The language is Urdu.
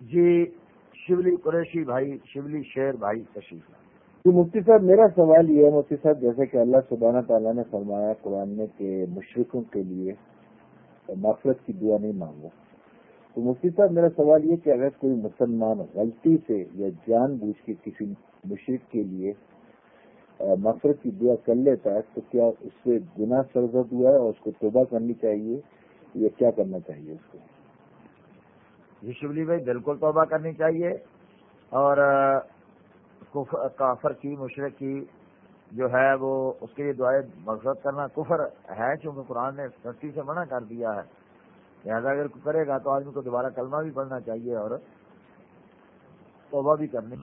جی شبلی قریشی بھائی، شبلی شیر بھائی تشریف جی مفتی صاحب، میرا سوال یہ ہے، مفتی صاحب، جیسے کہ اللہ سبحانہ تعالیٰ نے فرمایا قرآن میں کہ مشرقوں کے لیے مفرت کی دعا نہیں مانگو۔ تو مفتی صاحب، میرا سوال یہ کہ اگر کوئی مسلمان غلطی سے یا جان بوجھ کے کسی مشرق کے لیے مفرت کی دعا کر لیتا ہے، تو کیا اس سے گناہ سرزد ہوا ہے اور اس کو توبہ کرنی چاہیے یا کیا کرنا چاہیے اس کو؟ جی شبلی بھائی، بالکل توبہ کرنی چاہیے۔ اور کافر کی مشرق کی جو ہے، وہ اس کے لیے دعائیں مقصد کرنا کفر ہے، چونکہ قرآن نے سختی سے منع کر دیا ہے۔ لہٰذا اگر کرے گا تو آدمی کو دوبارہ کلمہ بھی پڑھنا چاہیے اور توبہ بھی کرنی۔